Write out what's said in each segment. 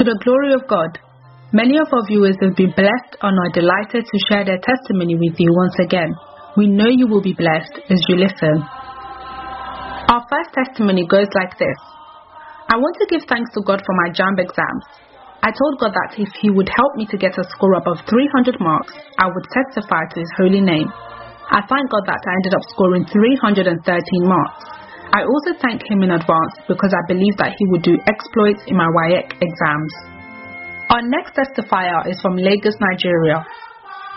To the glory of God, many of our viewers have been blessed and are delighted to share their testimony with you once again. We know you will be blessed as you listen. Our first testimony goes like this I want to give thanks to God for my JAMB exams. I told God that if He would help me to get a score above 300 marks, I would testify to His holy name. I thank God that I ended up scoring 313 marks. I also thank Him in advance because I believe that He would do exploits in my WAEC exams. Our next testifier is from Lagos, Nigeria.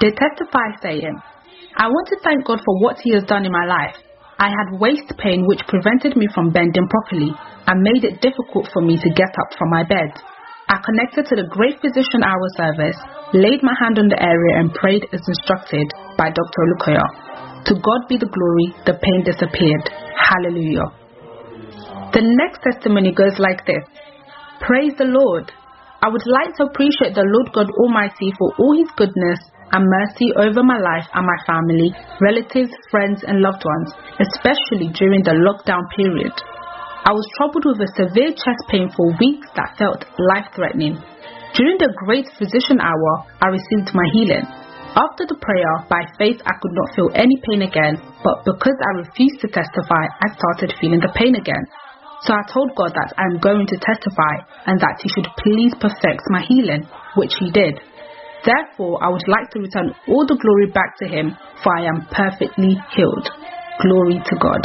They testify saying, I want to thank God for what He has done in my life. I had waist pain which prevented me from bending properly and made it difficult for me to get up from my bed. I connected to the Great Physician Hour service, laid my hand on the area, and prayed as instructed by Dr. Olukoya. To God be the glory, the pain disappeared. Hallelujah. The next testimony goes like this Praise the Lord. I would like to appreciate the Lord God Almighty for all His goodness and mercy over my life and my family, relatives, friends, and loved ones, especially during the lockdown period. I was troubled with a severe chest pain for weeks that felt life threatening. During the great physician hour, I received my healing. After the prayer, by faith, I could not feel any pain again, but because I refused to testify, I started feeling the pain again. So I told God that I am going to testify and that He should please perfect my healing, which He did. Therefore, I would like to return all the glory back to Him, for I am perfectly healed. Glory to God.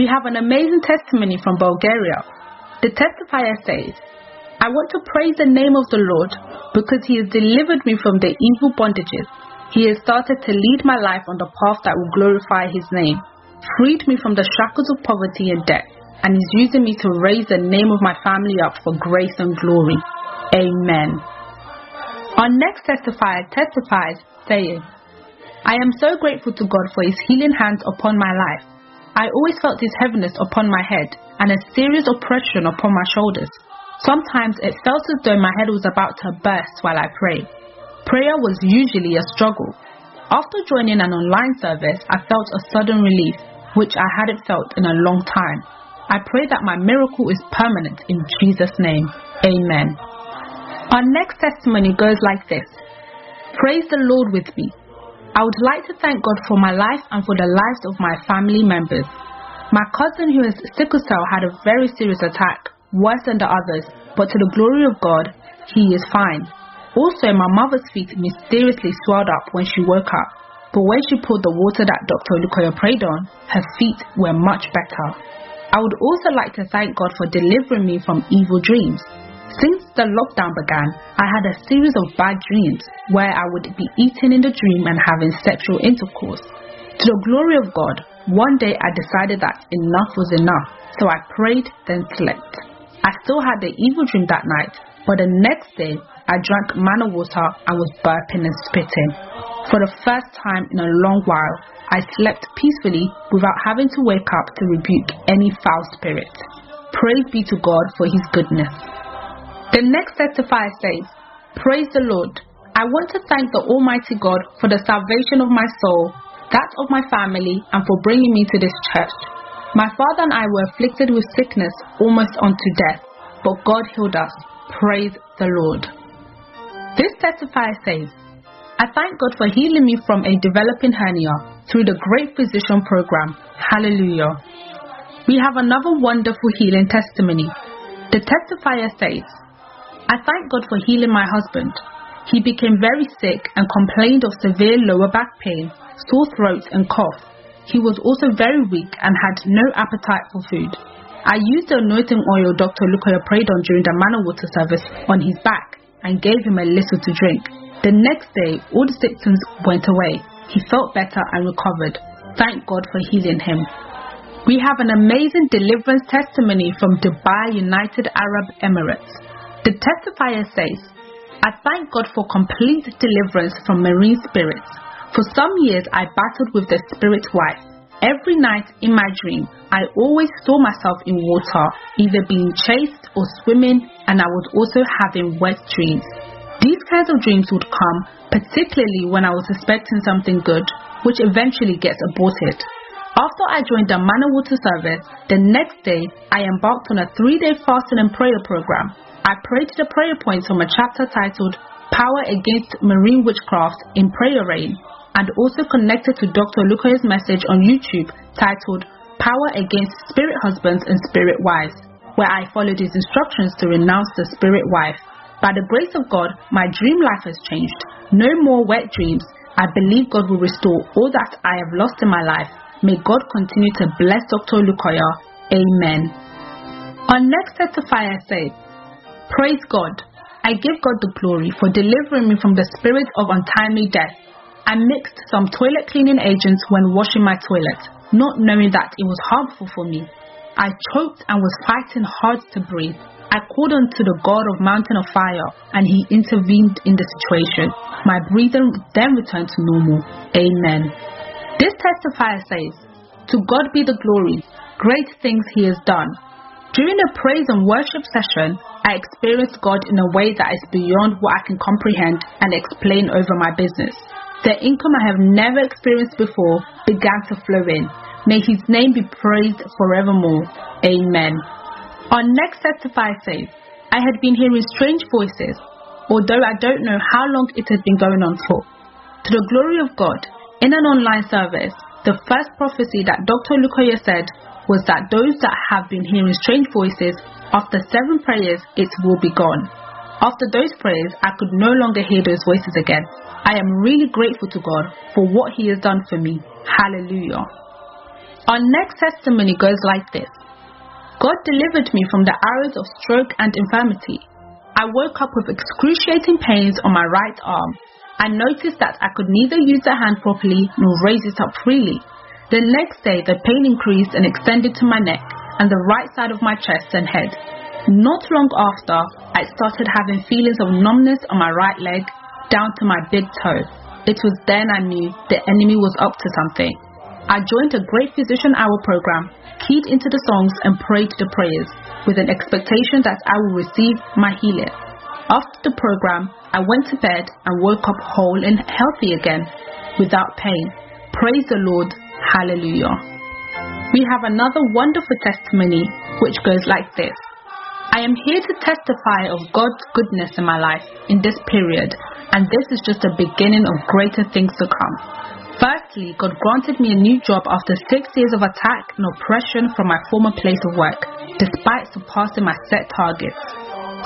We have an amazing testimony from Bulgaria. The testifier says, I want to praise the name of the Lord because He has delivered me from the evil bondages. He has started to lead my life on the path that will glorify His name, freed me from the shackles of poverty and debt, and is using me to raise the name of my family up for grace and glory. Amen. Our next testifier testifies, saying, I am so grateful to God for His healing hands upon my life. I always felt this heaviness upon my head and a serious oppression upon my shoulders. Sometimes it felt as though my head was about to burst while I prayed. Prayer was usually a struggle. After joining an online service, I felt a sudden relief, which I hadn't felt in a long time. I pray that my miracle is permanent in Jesus' name. Amen. Our next testimony goes like this Praise the Lord with me. I would like to thank God for my life and for the lives of my family members. My cousin who has sickle cell had a very serious attack, worse than the others, but to the glory of God, he is fine. Also, my mother's feet mysteriously swelled up when she woke up, but when she poured the water that Dr. Olukoya prayed on, her feet were much better. I would also like to thank God for delivering me from evil dreams. Since the lockdown began, I had a series of bad dreams where I would be eating in the dream and having sexual intercourse. To the glory of God, one day I decided that enough was enough, so I prayed, then slept. I still had the evil dream that night, but the next day I drank manna water and was burping and spitting. For the first time in a long while, I slept peacefully without having to wake up to rebuke any foul spirit. Praise be to God for His goodness. The next testifier says, Praise the Lord. I want to thank the Almighty God for the salvation of my soul, that of my family, and for bringing me to this church. My father and I were afflicted with sickness almost unto death, but God healed us. Praise the Lord. This testifier says, I thank God for healing me from a developing hernia through the Great Physician Program. Hallelujah. We have another wonderful healing testimony. The testifier says, I thank God for healing my husband. He became very sick and complained of severe lower back pain, sore throat, and cough. He was also very weak and had no appetite for food. I used the anointing oil Dr. Olukoya prayed on during the manna water service on his back and gave him a little to drink. The next day, all the symptoms went away. He felt better and recovered. Thank God for healing him. We have an amazing deliverance testimony from Dubai United Arab Emirates. The testifier says, I thank God for complete deliverance from marine spirits. For some years, I battled with the spirit wife. Every night in my dream, I always saw myself in water, either being chased or swimming, and I was also having wet dreams. These kinds of dreams would come, particularly when I was expecting something good, which eventually gets aborted. After I joined the Manna Water service, the next day I embarked on a three day fasting and prayer program. I prayed the prayer points from a chapter titled Power Against Marine Witchcraft in Prayer Rain and also connected to Dr. Olukoya's message on YouTube titled Power Against Spirit Husbands and Spirit Wives, where I followed his instructions to renounce the spirit wife. By the grace of God, my dream life has changed. No more wet dreams. I believe God will restore all that I have lost in my life. May God continue to bless Dr. Olukoya. Amen. Our next testifier says, Praise God. I give God the glory for delivering me from the spirit of untimely death. I mixed some toilet cleaning agents when washing my toilet, not knowing that it was harmful for me. I choked and was fighting hard to breathe. I called on to the God of Mountain of Fire and he intervened in the situation. My breathing then returned to normal. Amen. This testifier says, To God be the glory, great things he has done. During a praise and worship session, I experienced God in a way that is beyond what I can comprehend and explain over my business. The income I have never experienced before began to flow in. May his name be praised forevermore. Amen. Our next testifier says, I had been hearing strange voices, although I don't know how long it has been going on for. To the glory of God, in an online service, the first prophecy that Dr. Olukoya said was that those that have been hearing strange voices, after seven prayers, it will be gone. After those prayers, I could no longer hear those voices again. I am really grateful to God for what He has done for me. Hallelujah. Our next testimony goes like this God delivered me from the arrows of stroke and infirmity. I woke up with excruciating pains on my right arm. I noticed that I could neither use the hand properly nor raise it up freely. The next day, the pain increased and extended to my neck and the right side of my chest and head. Not long after, I started having feelings of numbness on my right leg down to my big toe. It was then I knew the enemy was up to something. I joined a Great Physician Hour program, keyed into the songs, and prayed the prayers with an expectation that I will receive my healing. After the program, I went to bed and woke up whole and healthy again without pain. Praise the Lord. Hallelujah. We have another wonderful testimony which goes like this. I am here to testify of God's goodness in my life in this period, and this is just the beginning of greater things to come. Firstly, God granted me a new job after six years of attack and oppression from my former place of work, despite surpassing my set targets.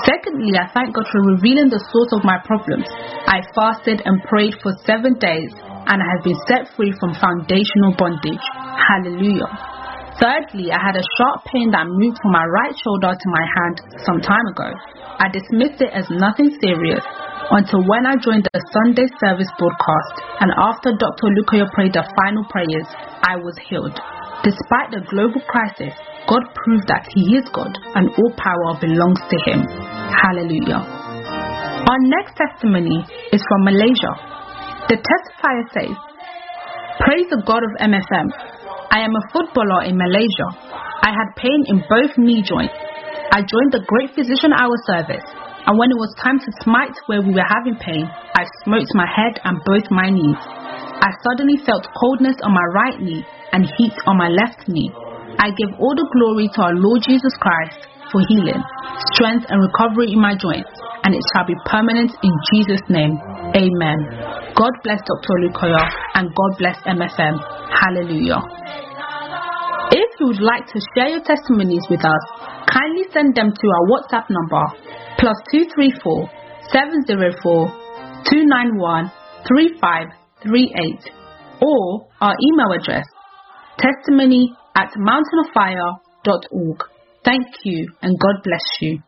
Secondly, I thank God for revealing the source of my problems. I fasted and prayed for seven days and I have been set free from foundational bondage. Hallelujah. Thirdly, I had a sharp pain that moved from my right shoulder to my hand some time ago. I dismissed it as nothing serious until when I joined the Sunday service broadcast and after Dr. Olukoya prayed the final prayers, I was healed. Despite the global crisis, God proved that He is God and all power belongs to Him. Hallelujah. Our next testimony is from Malaysia. The testifier says, Praise the God of MFM. I am a footballer in Malaysia. I had pain in both knee joints. I joined the Great Physician Hour service, and when it was time to smite where we were having pain, I smote my head and both my knees. I suddenly felt coldness on my right knee and heat on my left knee. I give all the glory to our Lord Jesus Christ for healing, strength, and recovery in my joints, and it shall be permanent in Jesus' name. Amen. God bless Dr. Olukoya and God bless MFM. Hallelujah. You would like to share your testimonies with us, kindly send them to our WhatsApp number plus 234 704 291 3538 or our email address testimony at mountainoffire.org. Thank you and God bless you.